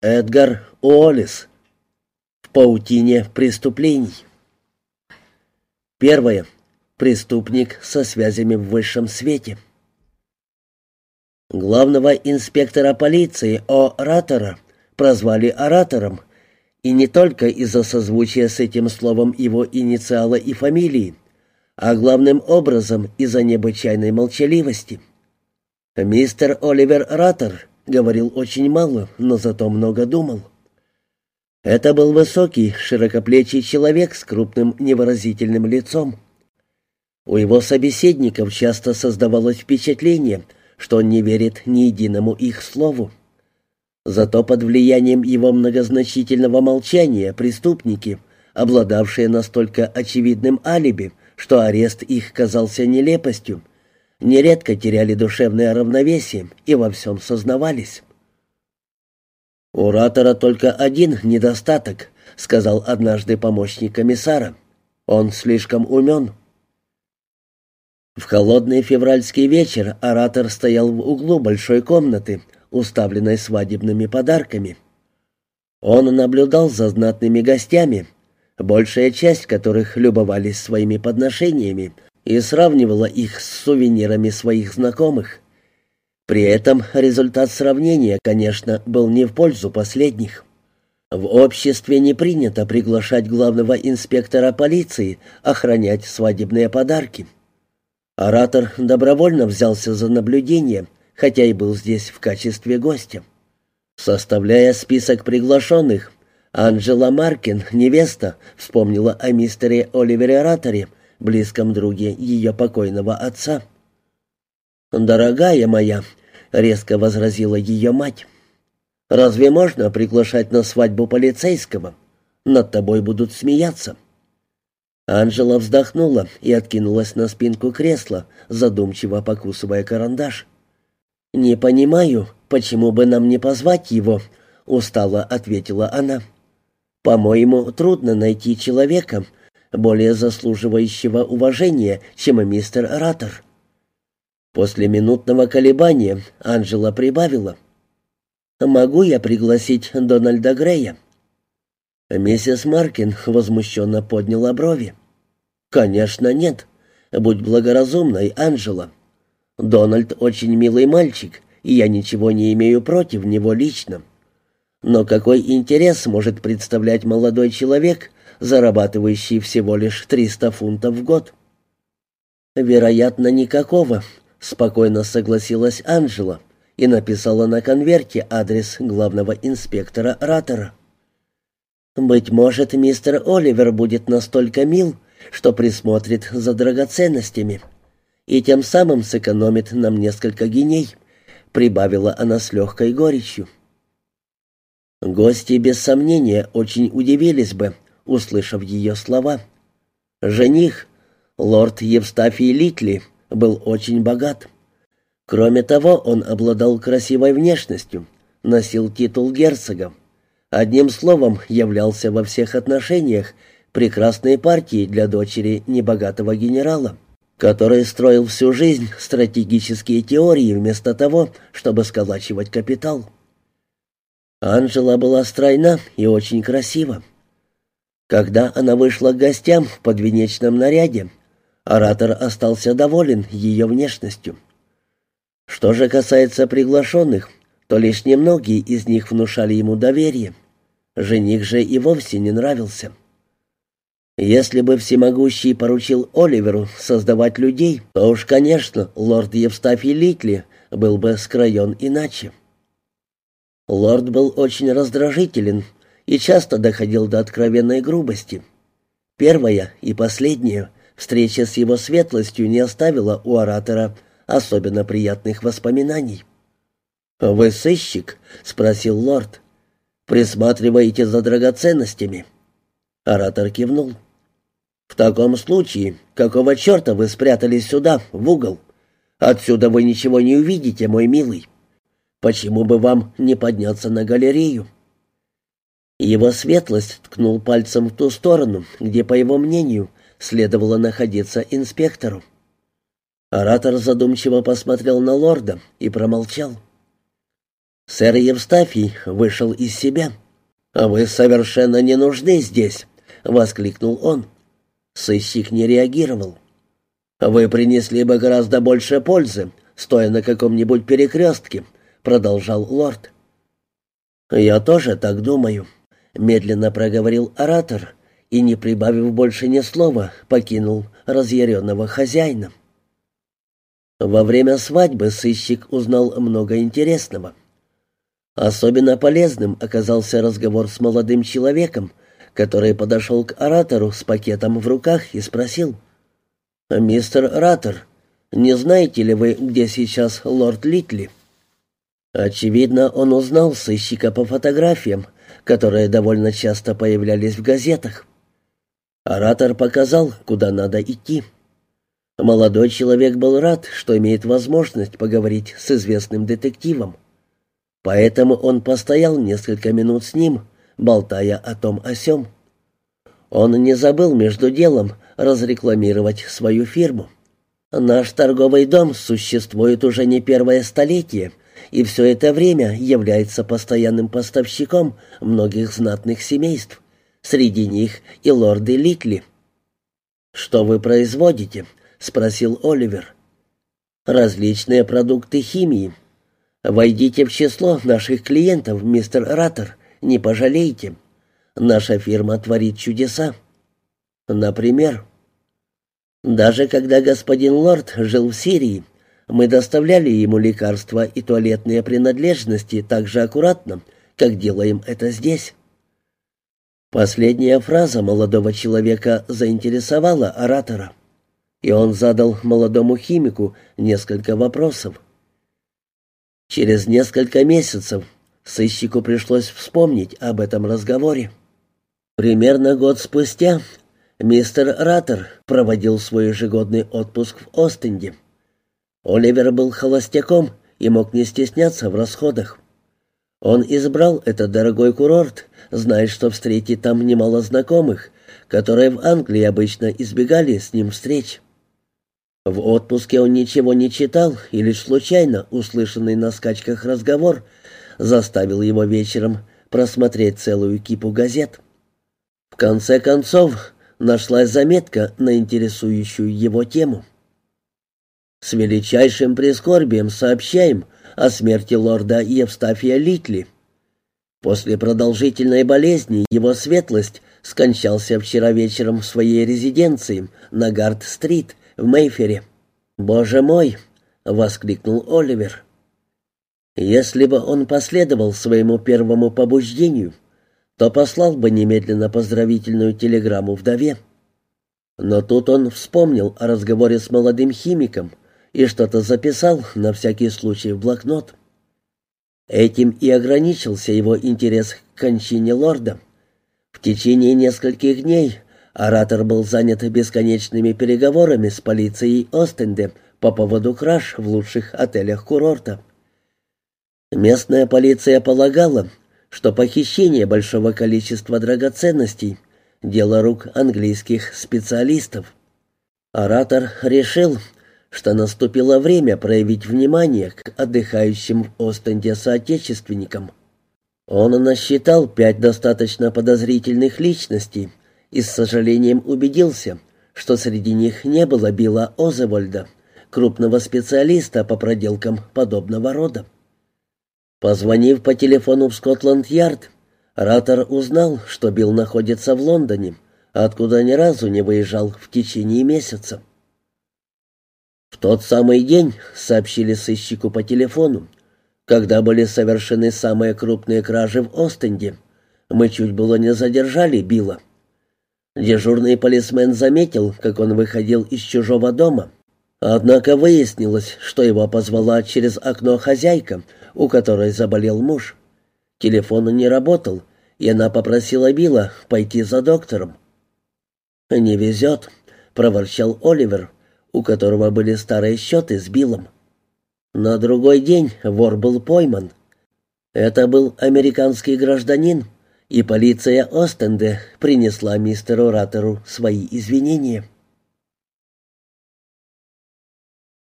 Эдгар Уоллес. В паутине преступлений. Первое. Преступник со связями в высшем свете. Главного инспектора полиции О. Ратора прозвали оратором, и не только из-за созвучия с этим словом его инициала и фамилии, а главным образом из-за необычайной молчаливости. Мистер Оливер Ратор говорил очень мало, но зато много думал. Это был высокий, широкоплечий человек с крупным невыразительным лицом. У его собеседников часто создавалось впечатление, что он не верит ни единому их слову. Зато под влиянием его многозначительного молчания преступники, обладавшие настолько очевидным алиби, что арест их казался нелепостью, нередко теряли душевное равновесие и во всем сознавались. «У Ратора только один недостаток», — сказал однажды помощник комиссара. «Он слишком умен». В холодный февральский вечер оратор стоял в углу большой комнаты, уставленной свадебными подарками. Он наблюдал за знатными гостями, большая часть которых любовались своими подношениями, и сравнивала их с сувенирами своих знакомых. При этом результат сравнения, конечно, был не в пользу последних. В обществе не принято приглашать главного инспектора полиции охранять свадебные подарки. Оратор добровольно взялся за наблюдение, хотя и был здесь в качестве гостя. Составляя список приглашенных, Анджела Маркин, невеста, вспомнила о мистере Оливере Раторе, близком друге ее покойного отца. «Дорогая моя», — резко возразила ее мать, — «разве можно приглашать на свадьбу полицейского? Над тобой будут смеяться». Анжела вздохнула и откинулась на спинку кресла, задумчиво покусывая карандаш. «Не понимаю, почему бы нам не позвать его?» — устало ответила она. «По-моему, трудно найти человека, более заслуживающего уважения, чем мистер Ратор. После минутного колебания Анжела прибавила. «Могу я пригласить Дональда Грея?» Миссис Маркин возмущенно подняла брови. «Конечно нет. Будь благоразумной, Анжела. Дональд очень милый мальчик, и я ничего не имею против него лично. Но какой интерес может представлять молодой человек, зарабатывающий всего лишь 300 фунтов в год. «Вероятно, никакого», — спокойно согласилась Анжела и написала на конверте адрес главного инспектора Ратора. «Быть может, мистер Оливер будет настолько мил, что присмотрит за драгоценностями и тем самым сэкономит нам несколько геней», — прибавила она с легкой горечью. Гости, без сомнения, очень удивились бы, услышав ее слова. Жених, лорд Евстафий Литли, был очень богат. Кроме того, он обладал красивой внешностью, носил титул герцога. Одним словом, являлся во всех отношениях прекрасной партией для дочери небогатого генерала, который строил всю жизнь стратегические теории вместо того, чтобы сколачивать капитал. Анжела была стройна и очень красива. Когда она вышла к гостям в подвенечном наряде, оратор остался доволен ее внешностью. Что же касается приглашенных, то лишь немногие из них внушали ему доверие. Жених же и вовсе не нравился. Если бы всемогущий поручил Оливеру создавать людей, то уж, конечно, лорд Евстафий Литли был бы скроен иначе. Лорд был очень раздражителен и часто доходил до откровенной грубости. Первая и последняя встреча с его светлостью не оставила у оратора особенно приятных воспоминаний. «Вы сыщик?» — спросил лорд. «Присматриваете за драгоценностями?» Оратор кивнул. «В таком случае, какого черта вы спрятались сюда, в угол? Отсюда вы ничего не увидите, мой милый. Почему бы вам не подняться на галерею?» Его светлость ткнул пальцем в ту сторону, где, по его мнению, следовало находиться инспектору. Оратор задумчиво посмотрел на лорда и промолчал. Сэр Евстафий вышел из себя. «А вы совершенно не нужны здесь!» — воскликнул он. Сыщик не реагировал. «Вы принесли бы гораздо больше пользы, стоя на каком-нибудь перекрестке», — продолжал лорд. «Я тоже так думаю», — медленно проговорил оратор и, не прибавив больше ни слова, покинул разъяренного хозяина. Во время свадьбы сыщик узнал много интересного. Особенно полезным оказался разговор с молодым человеком, который подошел к оратору с пакетом в руках и спросил. «Мистер Ратор, не знаете ли вы, где сейчас лорд Литли?» Очевидно, он узнал сыщика по фотографиям, которые довольно часто появлялись в газетах. Оратор показал, куда надо идти. Молодой человек был рад, что имеет возможность поговорить с известным детективом. Поэтому он постоял несколько минут с ним, болтая о том о сём. Он не забыл между делом разрекламировать свою фирму. «Наш торговый дом существует уже не первое столетие», и все это время является постоянным поставщиком многих знатных семейств, среди них и лорды Литли. «Что вы производите?» — спросил Оливер. «Различные продукты химии. Войдите в число наших клиентов, мистер Раттер, не пожалеете. Наша фирма творит чудеса. Например, даже когда господин Лорд жил в Сирии, мы доставляли ему лекарства и туалетные принадлежности так же аккуратно, как делаем это здесь. Последняя фраза молодого человека заинтересовала оратора и он задал молодому химику несколько вопросов. Через несколько месяцев сыщику пришлось вспомнить об этом разговоре. Примерно год спустя мистер Раттер проводил свой ежегодный отпуск в Остенде. Оливер был холостяком и мог не стесняться в расходах. Он избрал этот дорогой курорт, зная, что встретит там немало знакомых, которые в Англии обычно избегали с ним встреч. В отпуске он ничего не читал, и лишь случайно услышанный на скачках разговор заставил его вечером просмотреть целую кипу газет. В конце концов, нашлась заметка на интересующую его тему. «С величайшим прискорбием сообщаем о смерти лорда Евстафия Литли. После продолжительной болезни его светлость скончался вчера вечером в своей резиденции на Гард-стрит в Мейфере. «Боже мой!» — воскликнул Оливер. Если бы он последовал своему первому побуждению, то послал бы немедленно поздравительную телеграмму вдове. Но тут он вспомнил о разговоре с молодым химиком и что-то записал на всякий случай в блокнот. Этим и ограничился его интерес к кончине лорда. В течение нескольких дней Оратор был занят бесконечными переговорами с полицией Остенде по поводу краж в лучших отелях курорта. Местная полиция полагала, что похищение большого количества драгоценностей – дело рук английских специалистов. Оратор решил, что наступило время проявить внимание к отдыхающим в Остенде соотечественникам. Он насчитал пять достаточно подозрительных личностей, и с сожалением убедился, что среди них не было Билла Озевольда, крупного специалиста по проделкам подобного рода. Позвонив по телефону в Скотланд-Ярд, Раттер узнал, что Билл находится в Лондоне, откуда ни разу не выезжал в течение месяца. В тот самый день, сообщили сыщику по телефону, когда были совершены самые крупные кражи в Остенде, мы чуть было не задержали Билла. Дежурный полисмен заметил, как он выходил из чужого дома. Однако выяснилось, что его позвала через окно хозяйка, у которой заболел муж. Телефон не работал, и она попросила Билла пойти за доктором. «Не везет», — проворчал Оливер, у которого были старые счеты с Биллом. На другой день вор был пойман. Это был американский гражданин, и полиция Остенде принесла мистеру Раттеру свои извинения.